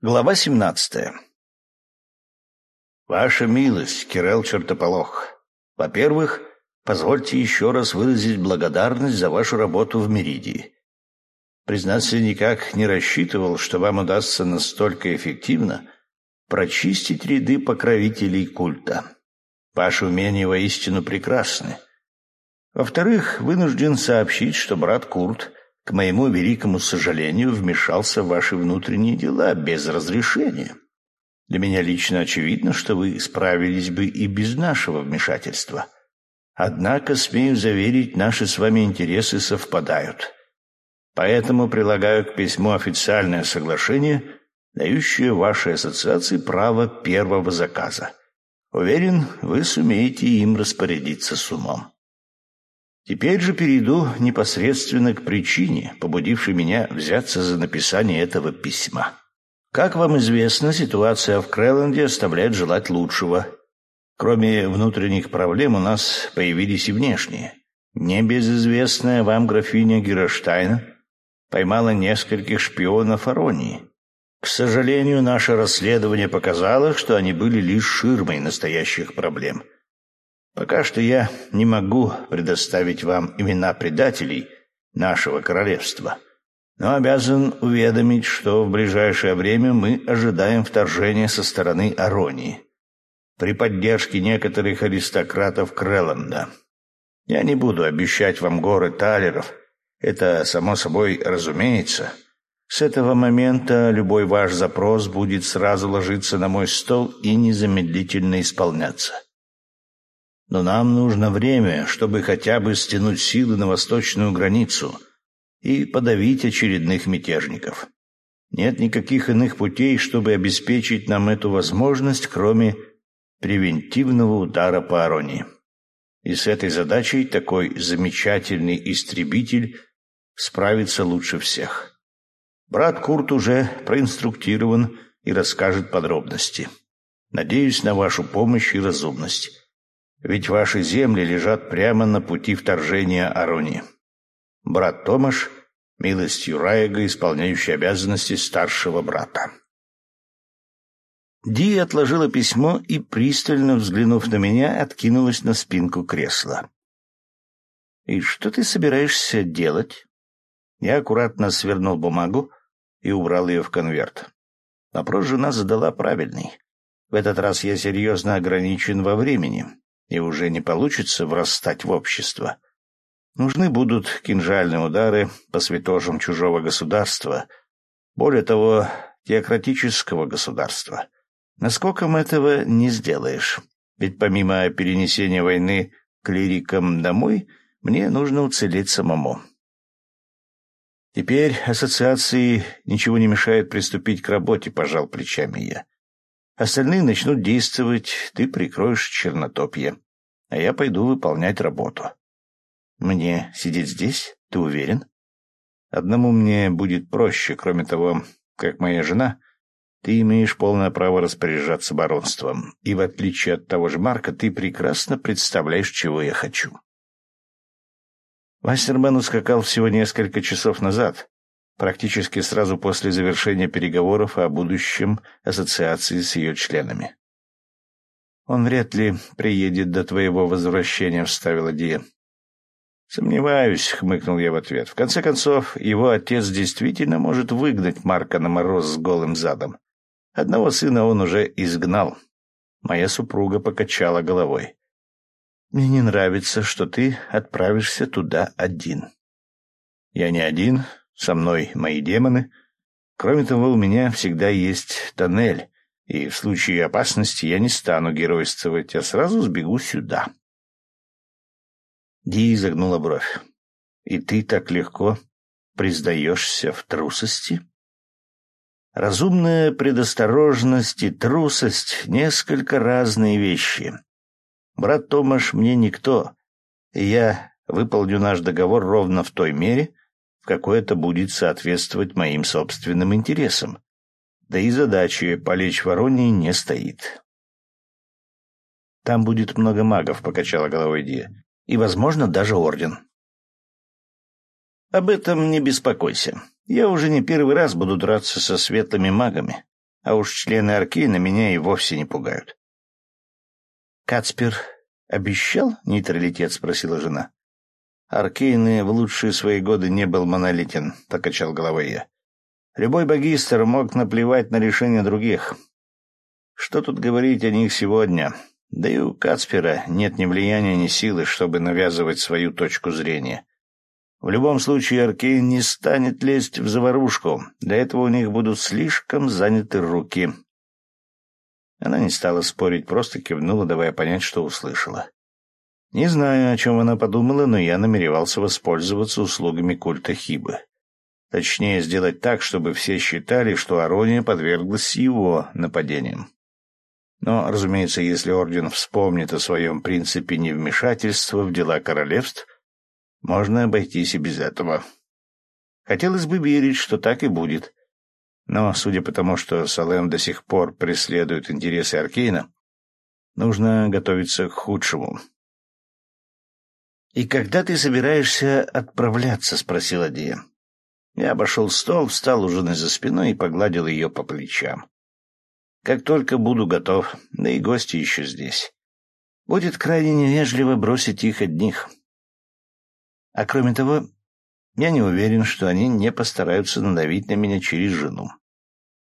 Глава семнадцатая. Ваша милость, Кирелл Чертополох. Во-первых, позвольте еще раз выразить благодарность за вашу работу в Меридии. Признаться, никак не рассчитывал, что вам удастся настолько эффективно прочистить ряды покровителей культа. Ваши умения воистину прекрасны. Во-вторых, вынужден сообщить, что брат Курт к моему великому сожалению, вмешался в ваши внутренние дела без разрешения. Для меня лично очевидно, что вы справились бы и без нашего вмешательства. Однако, смею заверить, наши с вами интересы совпадают. Поэтому прилагаю к письму официальное соглашение, дающее вашей ассоциации право первого заказа. Уверен, вы сумеете им распорядиться с умом. Теперь же перейду непосредственно к причине, побудившей меня взяться за написание этого письма. Как вам известно, ситуация в Крэлленде оставляет желать лучшего. Кроме внутренних проблем у нас появились и внешние. Небезызвестная вам графиня Героштайна поймала нескольких шпионов Аронии. К сожалению, наше расследование показало, что они были лишь ширмой настоящих проблем – Пока что я не могу предоставить вам имена предателей нашего королевства, но обязан уведомить, что в ближайшее время мы ожидаем вторжения со стороны Аронии при поддержке некоторых аристократов Креланда. Я не буду обещать вам горы талеров, это само собой разумеется. С этого момента любой ваш запрос будет сразу ложиться на мой стол и незамедлительно исполняться. Но нам нужно время, чтобы хотя бы стянуть силы на восточную границу и подавить очередных мятежников. Нет никаких иных путей, чтобы обеспечить нам эту возможность, кроме превентивного удара по Аронии. И с этой задачей такой замечательный истребитель справится лучше всех. Брат Курт уже проинструктирован и расскажет подробности. Надеюсь на вашу помощь и разумность. Ведь ваши земли лежат прямо на пути вторжения Арони. Брат Томаш, милостью Раега, исполняющий обязанности старшего брата. Ди отложила письмо и, пристально взглянув на меня, откинулась на спинку кресла. «И что ты собираешься делать?» Я аккуратно свернул бумагу и убрал ее в конверт. Вопрос жена задала правильный. В этот раз я серьезно ограничен во времени, и уже не получится врастать в общество. Нужны будут кинжальные удары по святожам чужого государства, более того, теократического государства. Насколько мы этого не сделаешь? Ведь помимо перенесения войны клирикам домой, мне нужно уцелеть самому. Теперь ассоциации ничего не мешает приступить к работе, пожал плечами я. Остальные начнут действовать, ты прикроешь чернотопье, а я пойду выполнять работу. Мне сидеть здесь? Ты уверен? Одному мне будет проще, кроме того, как моя жена, ты имеешь полное право распоряжаться баронством, и в отличие от того же Марка, ты прекрасно представляешь, чего я хочу. Вассерман ускакал всего несколько часов назад, практически сразу после завершения переговоров о будущем ассоциации с ее членами. «Он вряд ли приедет до твоего возвращения», — вставила Дия. «Сомневаюсь», — хмыкнул я в ответ. «В конце концов, его отец действительно может выгнать Марка на мороз с голым задом. Одного сына он уже изгнал». Моя супруга покачала головой. «Мне не нравится, что ты отправишься туда один». «Я не один, со мной мои демоны. Кроме того, у меня всегда есть тоннель, и в случае опасности я не стану геройствовать, а сразу сбегу сюда. Ди изогнула бровь. «И ты так легко признаешься в трусости?» Разумная предосторожность и трусость — несколько разные вещи. Брат Томаш мне никто, и я выполню наш договор ровно в той мере, какой это будет соответствовать моим собственным интересам. Да и задачи полечь Воронии не стоит. «Там будет много магов», — покачала головой Дия. «И, возможно, даже орден». «Об этом не беспокойся. Я уже не первый раз буду драться со светлыми магами. а уж члены Аркейна меня и вовсе не пугают. «Кацпер обещал нейтралитет?» — спросила жена. Аркейн в лучшие свои годы не был монолитен, — покачал головой я. Любой богистр мог наплевать на решение других. Что тут говорить о них сегодня? Да и у Кацпера нет ни влияния, ни силы, чтобы навязывать свою точку зрения. В любом случае Аркейн не станет лезть в заварушку. Для этого у них будут слишком заняты руки. Она не стала спорить, просто кивнула, давая понять, что услышала. Не знаю, о чем она подумала, но я намеревался воспользоваться услугами культа Хибы. Точнее, сделать так, чтобы все считали, что Арония подверглась его нападениям. Но, разумеется, если Орден вспомнит о своем принципе невмешательства в дела королевств, можно обойтись и без этого. Хотелось бы верить, что так и будет. Но, судя по тому, что Салем до сих пор преследует интересы Аркейна, нужно готовиться к худшему. «И когда ты собираешься отправляться?» — спросила Дия. Я обошел стол, встал у жены за спиной и погладил ее по плечам. «Как только буду готов, да и гости еще здесь. Будет крайне невежливо бросить их одних. А кроме того, я не уверен, что они не постараются надавить на меня через жену.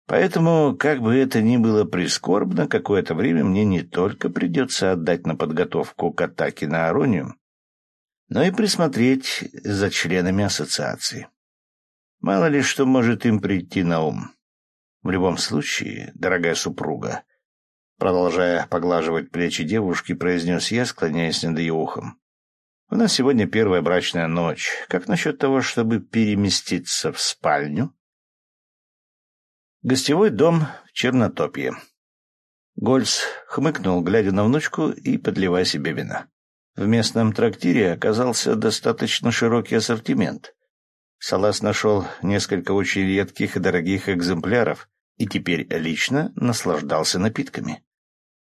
Поэтому, как бы это ни было прискорбно, какое-то время мне не только придется отдать на подготовку к атаке на Аронию, но и присмотреть за членами ассоциации. Мало ли что может им прийти на ум. В любом случае, дорогая супруга, продолжая поглаживать плечи девушки, произнес я, склоняясь над ее ухом. У нас сегодня первая брачная ночь. Как насчет того, чтобы переместиться в спальню? Гостевой дом в Чернотопье. Гольц хмыкнул, глядя на внучку и подливая себе вина. В местном трактире оказался достаточно широкий ассортимент. Салас нашел несколько очень редких и дорогих экземпляров и теперь лично наслаждался напитками.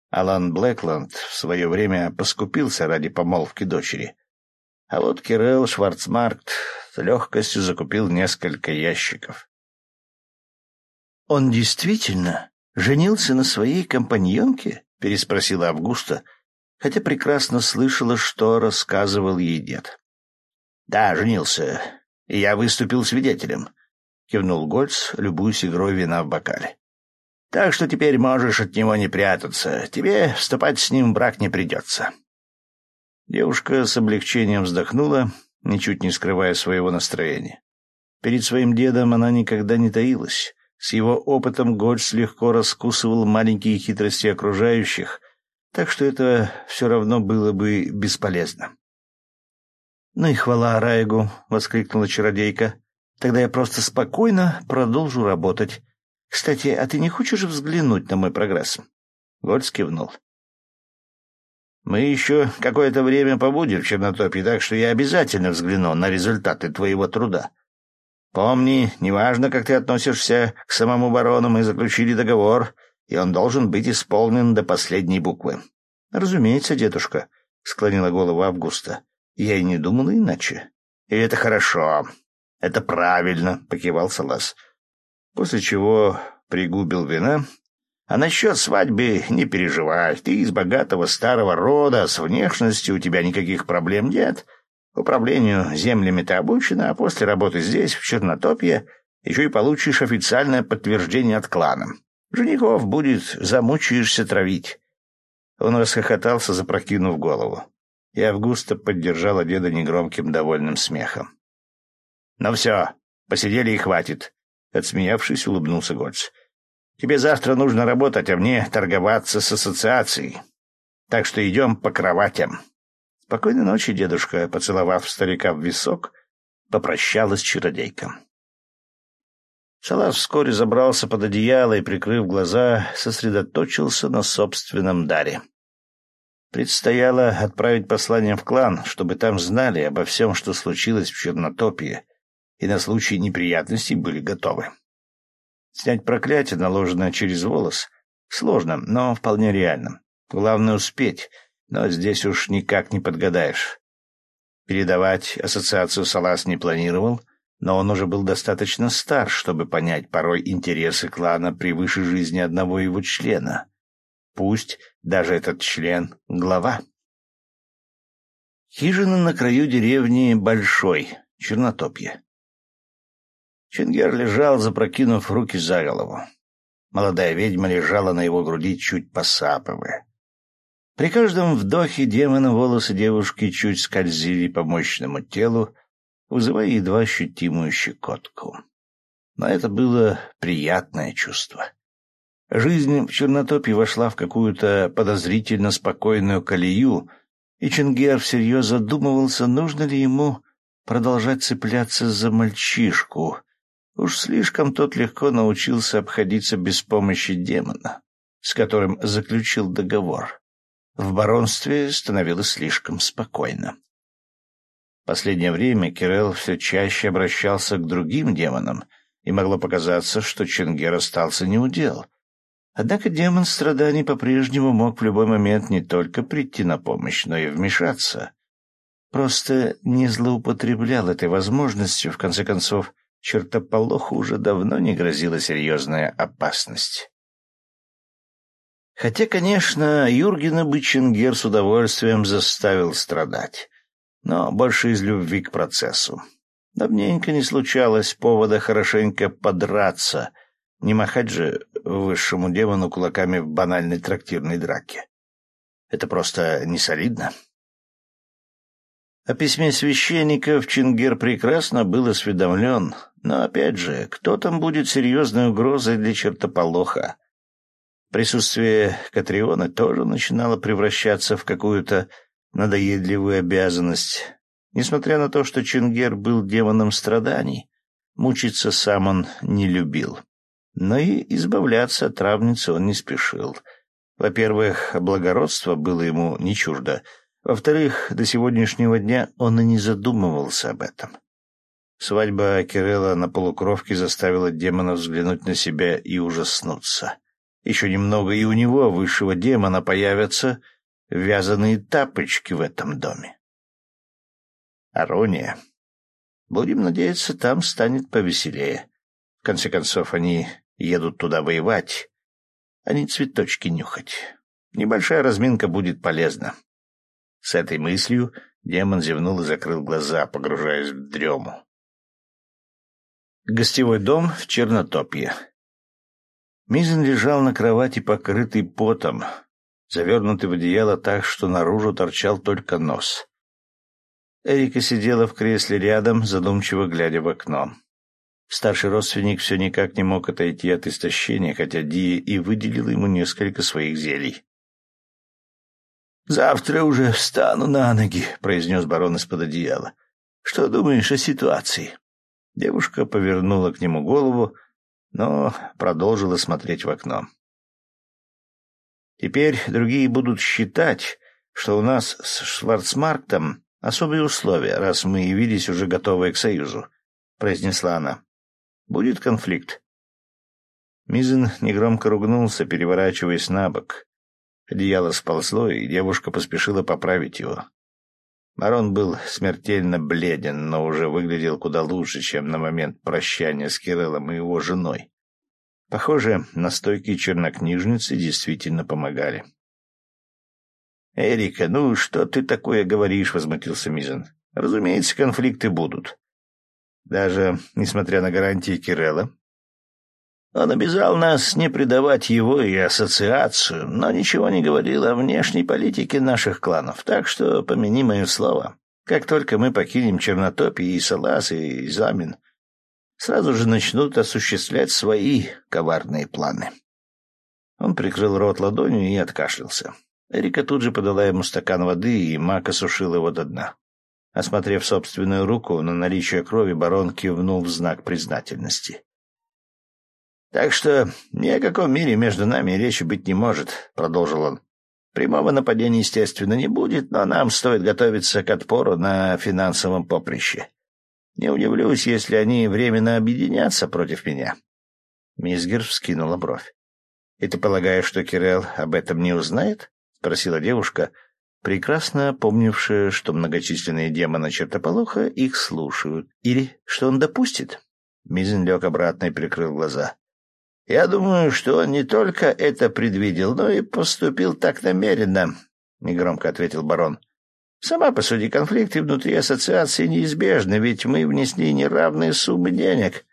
Алан Блэкланд в свое время поскупился ради помолвки дочери. А вот Кирилл Шварцмаркт с легкостью закупил несколько ящиков. «Он действительно женился на своей компаньонке?» — переспросила Августа — хотя прекрасно слышала, что рассказывал ей дед. «Да, женился, и я выступил свидетелем», — кивнул Гольц, любуясь игрой вина в бокале. «Так что теперь можешь от него не прятаться. Тебе вступать с ним в брак не придется». Девушка с облегчением вздохнула, ничуть не скрывая своего настроения. Перед своим дедом она никогда не таилась. С его опытом Гольц легко раскусывал маленькие хитрости окружающих, так что это все равно было бы бесполезно. «Ну и хвала Раегу!» — воскликнула чародейка. «Тогда я просто спокойно продолжу работать. Кстати, а ты не хочешь взглянуть на мой прогресс?» Гольц кивнул. «Мы еще какое-то время побудем в Чернотопе, так что я обязательно взгляну на результаты твоего труда. Помни, неважно, как ты относишься к самому барону, мы заключили договор, и он должен быть исполнен до последней буквы. — Разумеется, дедушка, — склонила голову Августа. — Я и не думала иначе. — И это хорошо. Это правильно, — покивал Салас. После чего пригубил вина. А насчет свадьбы не переживай. Ты из богатого старого рода, с внешностью у тебя никаких проблем нет. Управлению землями ты обучена, а после работы здесь, в Чернотопье, еще и получишь официальное подтверждение от клана. Женихов будет замучаешься травить. Он расхохотался, запрокинув голову. И Августа поддержала деда негромким довольным смехом. — Ну все, посидели и хватит. Отсмеявшись, улыбнулся Гольц. — Тебе завтра нужно работать, а мне торговаться с ассоциацией. Так что идем по кроватям. — Спокойной ночи, дедушка, поцеловав старика в висок, попрощалась чародейка. Салас вскоре забрался под одеяло и, прикрыв глаза, сосредоточился на собственном даре. Предстояло отправить послание в клан, чтобы там знали обо всем, что случилось в Чернотопии, и на случай неприятностей были готовы. Снять проклятие, наложенное через волос, сложно, но вполне реально. Главное успеть, но здесь уж никак не подгадаешь. Передавать ассоциацию Салас не планировал — но он уже был достаточно стар, чтобы понять порой интересы клана превыше жизни одного его члена. Пусть даже этот член — глава. Хижина на краю деревни Большой, Чернотопье. Чингер лежал, запрокинув руки за голову. Молодая ведьма лежала на его груди, чуть посапывая. При каждом вдохе демона волосы девушки чуть скользили по мощному телу, вызывая едва ощутимую щекотку. Но это было приятное чувство. Жизнь в Чернотопе вошла в какую-то подозрительно спокойную колею, и Чингер всерьез задумывался, нужно ли ему продолжать цепляться за мальчишку. Уж слишком тот легко научился обходиться без помощи демона, с которым заключил договор в баронстве становилось слишком спокойно. Последнее время Кирелл все чаще обращался к другим демонам, и могло показаться, что Чингер остался неудел. Однако демон страданий по-прежнему мог в любой момент не только прийти на помощь, но и вмешаться. Просто не злоупотреблял этой возможностью, в конце концов, чертополоху уже давно не грозила серьезная опасность. Хотя, конечно, Юргена бы Чингер с удовольствием заставил страдать, но больше из любви к процессу. Давненько не случалось повода хорошенько подраться, не махать же высшему демону кулаками в банальной трактирной драке. Это просто не солидно. О письме священников Чингер прекрасно был осведомлен, но, опять же, кто там будет серьезной угрозой для чертополоха? Присутствие Катриона тоже начинало превращаться в какую-то надоедливую обязанность. Несмотря на то, что Чингер был демоном страданий, мучиться сам он не любил. Но и избавляться от травницы он не спешил. Во-первых, благородство было ему не чуждо. Во-вторых, до сегодняшнего дня он и не задумывался об этом. Свадьба Кирилла на полукровке заставила демона взглянуть на себя и ужаснуться. Еще немного, и у него, высшего демона, появятся вязаные тапочки в этом доме. Арония. Будем надеяться, там станет повеселее. В конце концов, они едут туда воевать, а не цветочки нюхать. Небольшая разминка будет полезна. С этой мыслью демон зевнул и закрыл глаза, погружаясь в дрему. Гостевой дом в Чернотопье. Мизин лежал на кровати, покрытый потом, завернутый в одеяло так, что наружу торчал только нос. Эрика сидела в кресле рядом, задумчиво глядя в окно. Старший родственник все никак не мог отойти от истощения, хотя Дия и выделил ему несколько своих зелий. «Завтра уже встану на ноги», — произнес барон из-под одеяла. «Что думаешь о ситуации?» Девушка повернула к нему голову, но продолжила смотреть в окно. Теперь другие будут считать, что у нас с Шварцмарктом особые условия, раз мы явились уже готовые к союзу, — произнесла она. — Будет конфликт. Мизен негромко ругнулся, переворачиваясь на бок. Одеяло сползло, и девушка поспешила поправить его. Марон был смертельно бледен, но уже выглядел куда лучше, чем на момент прощания с Кириллом и его женой. Похоже, настойки чернокнижницы действительно помогали. «Эрика, ну что ты такое говоришь?» — возмутился Мизен. «Разумеется, конфликты будут. Даже несмотря на гарантии Кирелла. Он обязал нас не предавать его и ассоциацию, но ничего не говорил о внешней политике наших кланов, так что помяни мое слово. Как только мы покинем Чернотопий и Салас и Замин, сразу же начнут осуществлять свои коварные планы. Он прикрыл рот ладонью и откашлялся. Эрика тут же подала ему стакан воды, и Мак осушил его до дна. Осмотрев собственную руку на наличие крови, барон кивнул в знак признательности. «Так что ни о каком мире между нами речи быть не может», — продолжил он. «Прямого нападения, естественно, не будет, но нам стоит готовиться к отпору на финансовом поприще. Не удивлюсь, если они временно объединятся против меня». Мизгер вскинула бровь. «И ты полагаешь, что Кирелл об этом не узнает?» — спросила девушка, прекрасно помнившая, что многочисленные демоны чертополоха их слушают, или что он допустит. Мизин лег обратно и прикрыл глаза. «Я думаю, что он не только это предвидел, но и поступил так намеренно», — негромко ответил барон. «Сама по сути конфликты внутри ассоциации неизбежны, ведь мы внесли неравные суммы денег.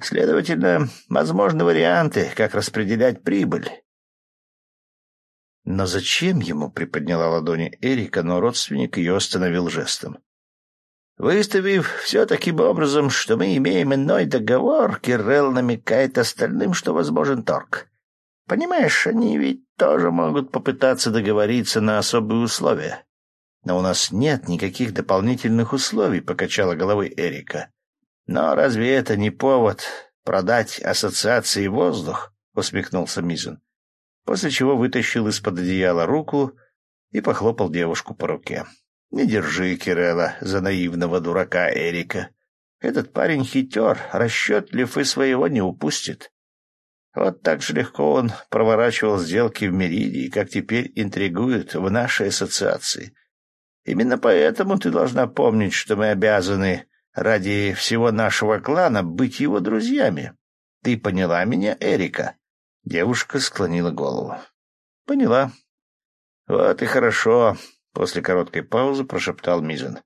Следовательно, возможны варианты, как распределять прибыль. Но зачем ему приподняла ладони Эрика, но родственник ее остановил жестом. Выставив все таким образом, что мы имеем иной договор, Кирелл намекает остальным, что возможен торг. Понимаешь, они ведь тоже могут попытаться договориться на особые условия. Но у нас нет никаких дополнительных условий, покачала головой Эрика. Но разве это не повод продать ассоциации воздух? усмехнулся Мизен после чего вытащил из-под одеяла руку и похлопал девушку по руке. «Не держи Кирелла за наивного дурака Эрика. Этот парень хитер, расчетлив и своего не упустит. Вот так же легко он проворачивал сделки в Меридии, как теперь интригует в нашей ассоциации. Именно поэтому ты должна помнить, что мы обязаны ради всего нашего клана быть его друзьями. Ты поняла меня, Эрика?» Девушка склонила голову. «Поняла». «Вот и хорошо», — после короткой паузы прошептал Мизен.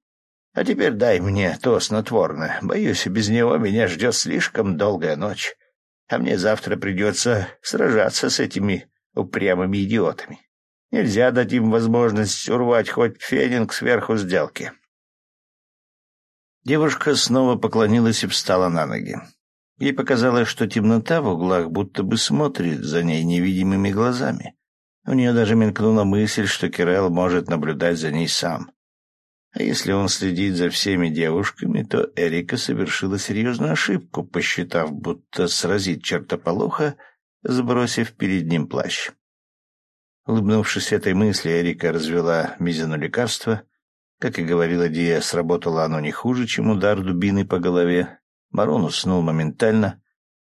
«А теперь дай мне то снотворное. Боюсь, без него меня ждет слишком долгая ночь, а мне завтра придется сражаться с этими упрямыми идиотами. Нельзя дать им возможность урвать хоть фенинг сверху сделки». Девушка снова поклонилась и встала на ноги. Ей показалось, что темнота в углах будто бы смотрит за ней невидимыми глазами. У нее даже мелькнула мысль, что Кирелл может наблюдать за ней сам. А если он следит за всеми девушками, то Эрика совершила серьезную ошибку, посчитав, будто сразит чертополоха, сбросив перед ним плащ. Улыбнувшись этой мысли, Эрика развела Мизину лекарство. Как и говорила Дия, сработало оно не хуже, чем удар дубины по голове, Барон уснул моментально,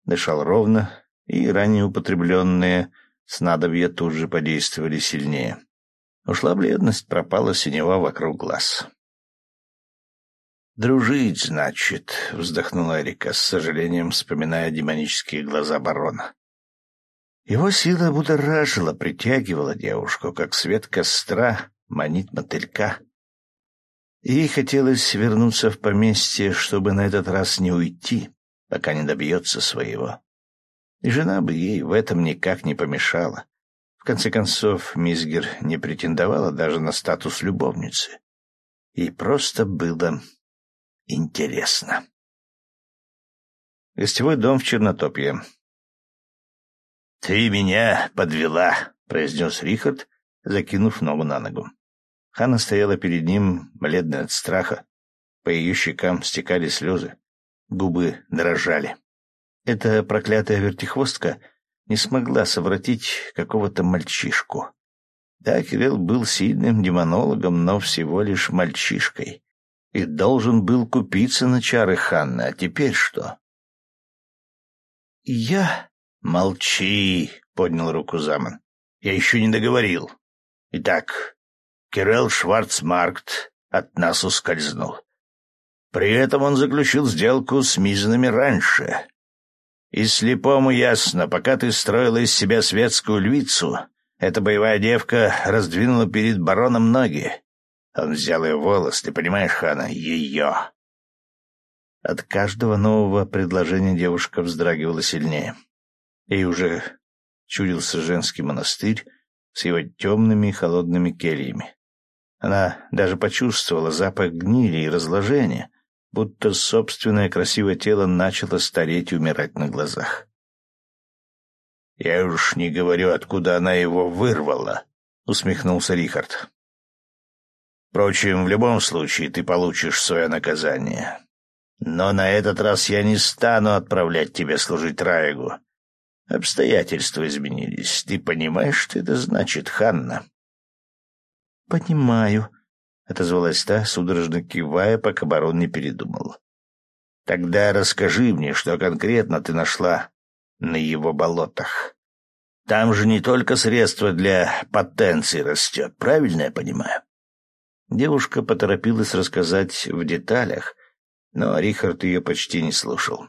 дышал ровно, и ранее употребленные снадобья тут же подействовали сильнее. Ушла бледность, пропала синева вокруг глаз. «Дружить, значит», — вздохнула Эрика, с сожалением вспоминая демонические глаза барона. Его сила будоражила, притягивала девушку, как свет костра манит мотылька. Ей хотелось вернуться в поместье, чтобы на этот раз не уйти, пока не добьется своего. И жена бы ей в этом никак не помешала. В конце концов, Мизгер не претендовала даже на статус любовницы. Ей просто было интересно. Гостевой дом в Чернотопье. «Ты меня подвела», — произнес Рихард, закинув ногу на ногу. Ханна стояла перед ним, бледная от страха. По ее щекам стекали слезы. Губы дрожали. Эта проклятая вертихвостка не смогла совратить какого-то мальчишку. Да, Кирилл был сильным демонологом, но всего лишь мальчишкой. И должен был купиться на чары Ханны. А теперь что? «Я...» «Молчи!» — поднял руку Заман. «Я еще не договорил. Итак, Кирелл Шварцмаркт от нас ускользнул. При этом он заключил сделку с Мизанами раньше. И слепому ясно, пока ты строила из себя светскую львицу, эта боевая девка раздвинула перед бароном ноги. Он взял ее волос, ты понимаешь, Хана, ее. От каждого нового предложения девушка вздрагивала сильнее. Ей уже чудился женский монастырь с его темными и холодными кельями. Она даже почувствовала запах гнили и разложения, будто собственное красивое тело начало стареть и умирать на глазах. «Я уж не говорю, откуда она его вырвала», — усмехнулся Рихард. «Впрочем, в любом случае ты получишь свое наказание. Но на этот раз я не стану отправлять тебя служить Раегу. Обстоятельства изменились. Ты понимаешь, что это значит, Ханна?» «Понимаю», — отозвалась та, судорожно кивая, пока барон не передумал. «Тогда расскажи мне, что конкретно ты нашла на его болотах. Там же не только средства для потенции растет, правильно я понимаю?» Девушка поторопилась рассказать в деталях, но Рихард ее почти не слушал.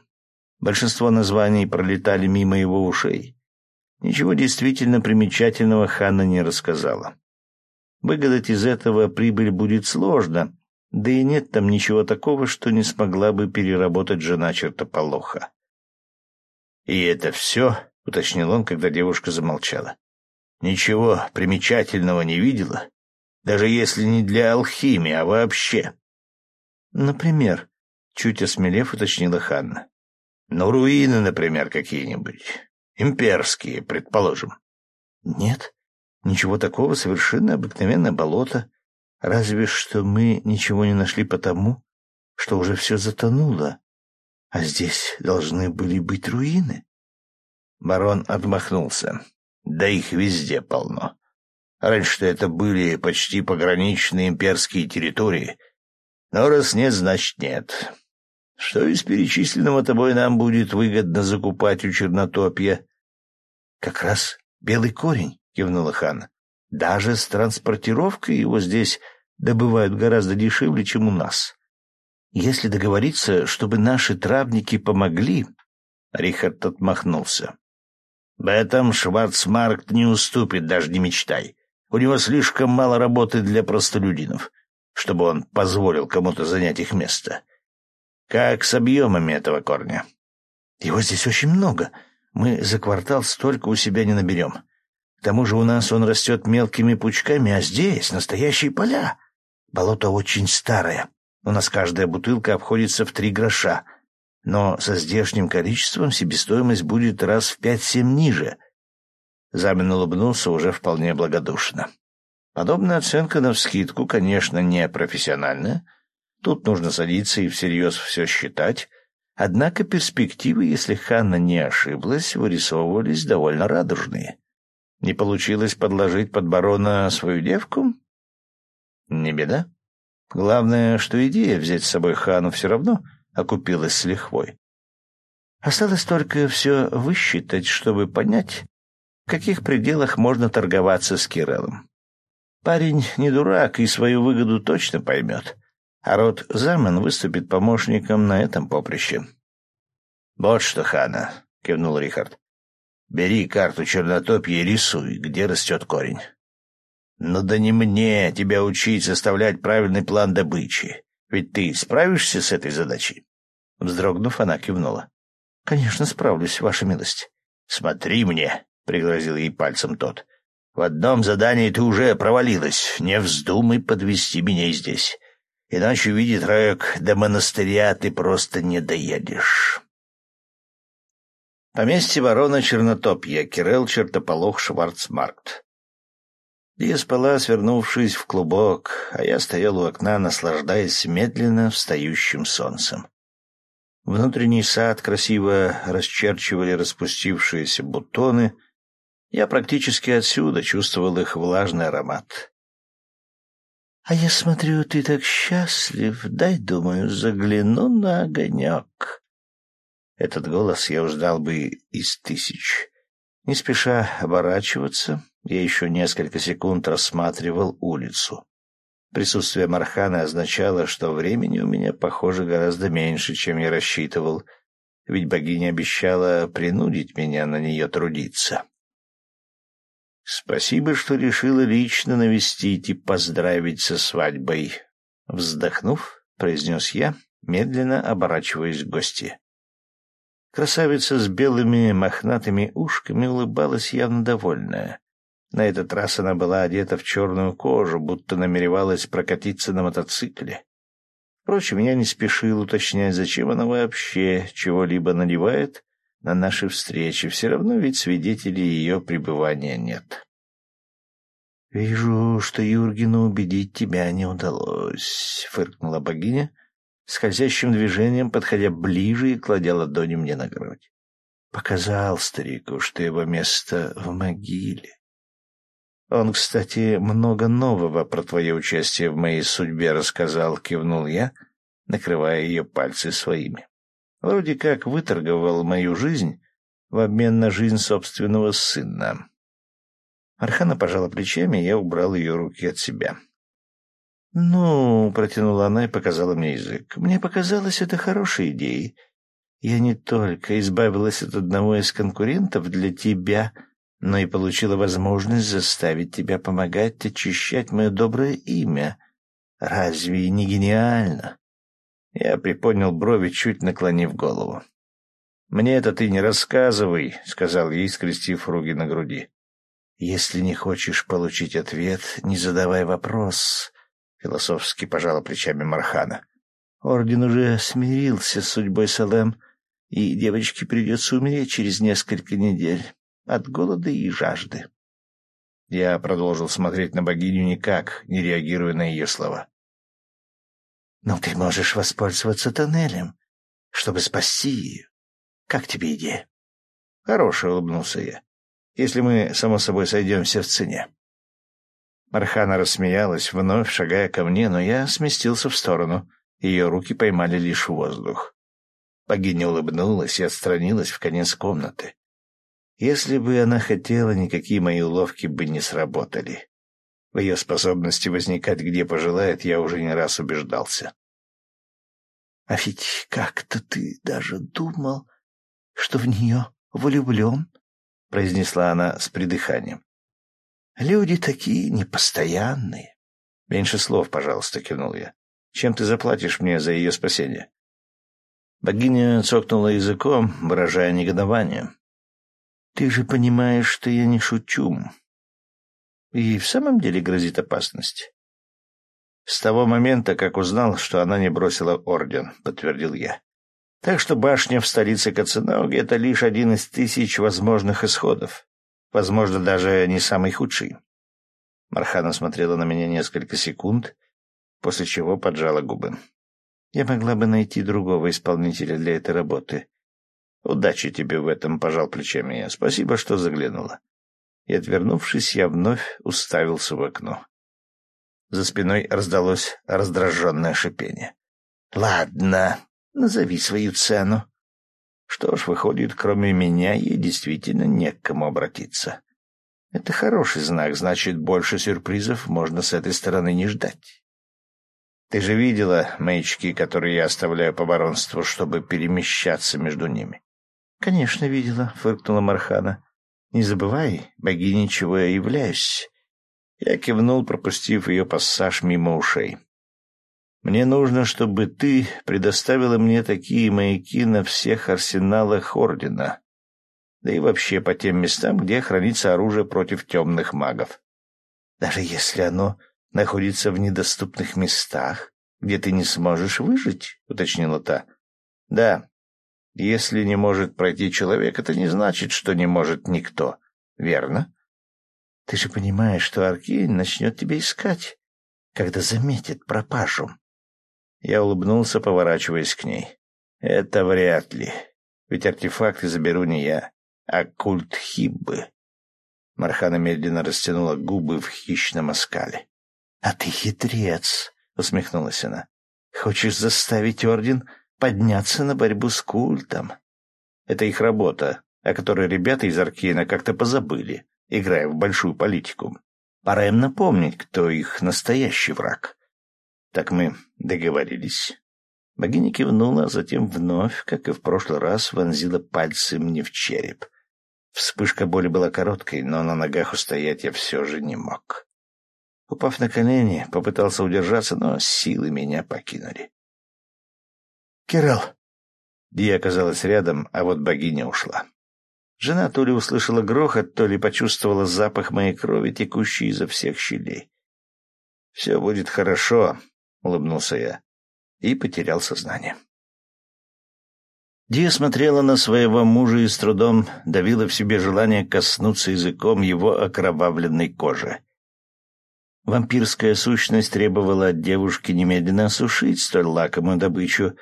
Большинство названий пролетали мимо его ушей. Ничего действительно примечательного Ханна не рассказала. Выгадать из этого прибыль будет сложно, да и нет там ничего такого, что не смогла бы переработать жена чертополоха. «И это все?» — уточнил он, когда девушка замолчала. «Ничего примечательного не видела? Даже если не для алхимии, а вообще?» «Например?» — чуть осмелев уточнила Ханна. «Ну, руины, например, какие-нибудь. Имперские, предположим». «Нет, ничего такого, совершенно обыкновенное болото. Разве что мы ничего не нашли потому, что уже все затонуло, а здесь должны были быть руины. Барон отмахнулся. Да их везде полно. Раньше-то это были почти пограничные имперские территории. Но раз нет, значит нет. Что из перечисленного тобой нам будет выгодно закупать у Чернотопья? — Как раз белый корень, — кивнула хан. — Даже с транспортировкой его здесь добывают гораздо дешевле, чем у нас. Если договориться, чтобы наши травники помогли...» Рихард отмахнулся. «В этом Шварцмаркт не уступит, даже не мечтай. У него слишком мало работы для простолюдинов, чтобы он позволил кому-то занять их место. Как с объемами этого корня?» «Его здесь очень много. Мы за квартал столько у себя не наберем. К тому же у нас он растет мелкими пучками, а здесь настоящие поля. Болото очень старое. У нас каждая бутылка обходится в три гроша. Но со здешним количеством себестоимость будет раз в пять-семь ниже. Замин улыбнулся уже вполне благодушно. Подобная оценка навскидку, конечно, не профессиональная. Тут нужно садиться и всерьез все считать. Однако перспективы, если Ханна не ошиблась, вырисовывались довольно радужные. Не получилось подложить под барона свою девку? Не беда. Главное, что идея взять с собой хану все равно окупилась с лихвой. Осталось только все высчитать, чтобы понять, в каких пределах можно торговаться с Киреллом. Парень не дурак и свою выгоду точно поймет, а род Замен выступит помощником на этом поприще. — Вот что, Хана, — кивнул Рихард. — Бери карту чернотопья и рисуй, где растет корень. «Ну да не мне тебя учить составлять правильный план добычи. Ведь ты справишься с этой задачей?» Вздрогнув, она кивнула. «Конечно, справлюсь, ваша милость». «Смотри мне», — пригрозил ей пальцем тот. «В одном задании ты уже провалилась. Не вздумай подвести меня здесь. Иначе, видит Раек, до монастыря ты просто не доедешь». Поместье ворона Чернотопья, Кирилл Чертополох Шварцмаркт. Лия спала, свернувшись в клубок, а я стоял у окна, наслаждаясь медленно встающим солнцем. Внутренний сад красиво расчерчивали распустившиеся бутоны. Я практически отсюда чувствовал их влажный аромат. — А я смотрю, ты так счастлив. Дай, думаю, загляну на огонек. Этот голос я узнал бы из тысяч. Не спеша оборачиваться, я еще несколько секунд рассматривал улицу. Присутствие Мархана означало, что времени у меня, похоже, гораздо меньше, чем я рассчитывал, ведь богиня обещала принудить меня на нее трудиться. Спасибо, что решила лично навестить и поздравить со свадьбой. Вздохнув, произнес я, медленно оборачиваясь к гости. Красавица с белыми мохнатыми ушками улыбалась явно довольная. На этот раз она была одета в черную кожу, будто намеревалась прокатиться на мотоцикле. Впрочем, я не спешил уточнять, зачем она вообще чего-либо надевает на наши встречи. Все равно ведь свидетелей ее пребывания нет. «Вижу, что Юргену убедить тебя не удалось», — фыркнула богиня, скользящим движением подходя ближе и кладя ладони мне на грудь. «Показал старику, что его место в могиле». Он, кстати, много нового про твое участие в моей судьбе рассказал, кивнул я, накрывая ее пальцы своими. Вроде как выторговал мою жизнь в обмен на жизнь собственного сына. Архана пожала плечами, и я убрал ее руки от себя. «Ну», — протянула она и показала мне язык, — «мне показалось это хорошей идеей. Я не только избавилась от одного из конкурентов для тебя, но и получила возможность заставить тебя помогать очищать мое доброе имя. Разве не гениально?» Я приподнял брови, чуть наклонив голову. «Мне это ты не рассказывай», — сказал ей, скрестив руки на груди. «Если не хочешь получить ответ, не задавай вопрос», — философски пожала плечами Мархана. «Орден уже смирился с судьбой Салем, и девочке придется умереть через несколько недель от голода и жажды». Я продолжил смотреть на богиню никак, не реагируя на ее слова. «Но ты можешь воспользоваться тоннелем, чтобы спасти ее. Как тебе идея?» «Хорошая», — улыбнулся я если мы, само собой, сойдемся в цене. Мархана рассмеялась, вновь шагая ко мне, но я сместился в сторону. Ее руки поймали лишь воздух. Богиня улыбнулась и отстранилась в конец комнаты. Если бы она хотела, никакие мои уловки бы не сработали. В ее способности возникать где пожелает, я уже не раз убеждался. — А ведь как-то ты даже думал, что в нее влюблен? произнесла она с придыханием. Люди такие непостоянные. Меньше слов, пожалуйста, кивнул я. Чем ты заплатишь мне за ее спасение? Богиня цокнула языком, выражая негодование. Ты же понимаешь, что я не шучу. И в самом деле грозит опасность. С того момента, как узнал, что она не бросила орден, подтвердил я. Так что башня в столице Каценауги — это лишь один из тысяч возможных исходов. Возможно, даже не самый худший. Мархана смотрела на меня несколько секунд, после чего поджала губы. Я могла бы найти другого исполнителя для этой работы. Удачи тебе в этом, пожал плечами я. Спасибо, что заглянула. И, отвернувшись, я вновь уставился в окно. За спиной раздалось раздраженное шипение. — Ладно, Назови свою цену. Что ж, выходит, кроме меня ей действительно не к кому обратиться. Это хороший знак, значит, больше сюрпризов можно с этой стороны не ждать. Ты же видела маячки, которые я оставляю по баронству, чтобы перемещаться между ними? — Конечно, видела, — фыркнула Мархана. — Не забывай, богиней чего я являюсь. Я кивнул, пропустив ее пассаж мимо ушей. Мне нужно, чтобы ты предоставила мне такие маяки на всех арсеналах Ордена, да и вообще по тем местам, где хранится оружие против темных магов. Даже если оно находится в недоступных местах, где ты не сможешь выжить, — уточнила та. — Да. Если не может пройти человек, это не значит, что не может никто. Верно? Ты же понимаешь, что Аркейн начнет тебя искать, когда заметит пропажу. Я улыбнулся, поворачиваясь к ней. «Это вряд ли. Ведь артефакты заберу не я, а культ Хиббы». Мархана медленно растянула губы в хищном оскале. «А ты хитрец!» — усмехнулась она. «Хочешь заставить Орден подняться на борьбу с культом?» «Это их работа, о которой ребята из Аркейна как-то позабыли, играя в большую политику. Пора им напомнить, кто их настоящий враг. Так мы договорились. Богиня кивнула, а затем вновь, как и в прошлый раз, вонзила пальцы мне в череп. Вспышка боли была короткой, но на ногах устоять я все же не мог. Упав на колени, попытался удержаться, но силы меня покинули. «Кирилл!» Ди оказалась рядом, а вот богиня ушла. Жена то ли услышала грохот, то ли почувствовала запах моей крови, текущей изо всех щелей. «Все будет хорошо», — улыбнулся я и потерял сознание. Дия смотрела на своего мужа и с трудом давила в себе желание коснуться языком его окровавленной кожи. Вампирская сущность требовала от девушки немедленно осушить столь лакомую добычу,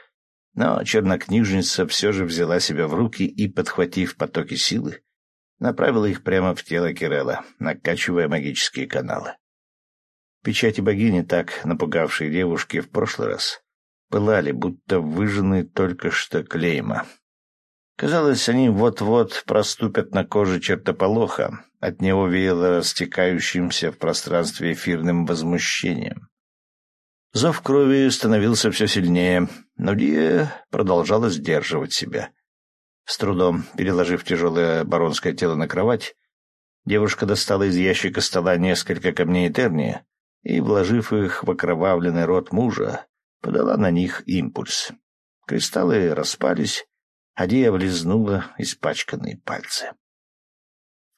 но чернокнижница все же взяла себя в руки и, подхватив потоки силы, направила их прямо в тело Кирелла, накачивая магические каналы. Печати богини, так напугавшие девушки в прошлый раз, пылали, будто выжженные только что клейма. Казалось, они вот-вот проступят на коже чертополоха, от него веяло растекающимся в пространстве эфирным возмущением. Зов крови становился все сильнее, но Дия продолжала сдерживать себя. С трудом переложив тяжелое баронское тело на кровать, девушка достала из ящика стола несколько камней Этерния и, вложив их в окровавленный рот мужа, подала на них импульс. Кристаллы распались, а Дия влезнула испачканные пальцы.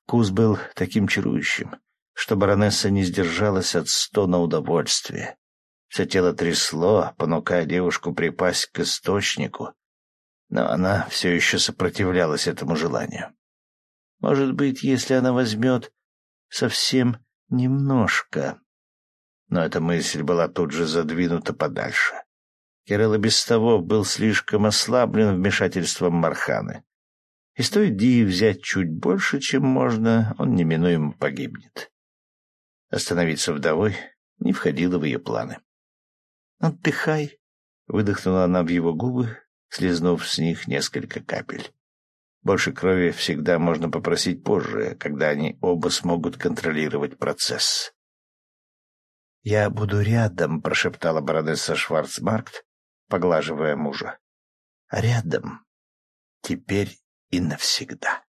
Вкус был таким чарующим, что баронесса не сдержалась от стона удовольствия. Все тело трясло, понукая девушку припасть к источнику, но она все еще сопротивлялась этому желанию. Может быть, если она возьмет совсем немножко. Но эта мысль была тут же задвинута подальше. Кирилл без того был слишком ослаблен вмешательством Марханы. И стоит Ди взять чуть больше, чем можно, он неминуемо погибнет. Остановиться вдовой не входило в ее планы. «Отдыхай», — выдохнула она в его губы, слезнув с них несколько капель. Больше крови всегда можно попросить позже, когда они оба смогут контролировать процесс. «Я буду рядом», — прошептала баронесса Шварцмаркт, поглаживая мужа. «Рядом. Теперь и навсегда.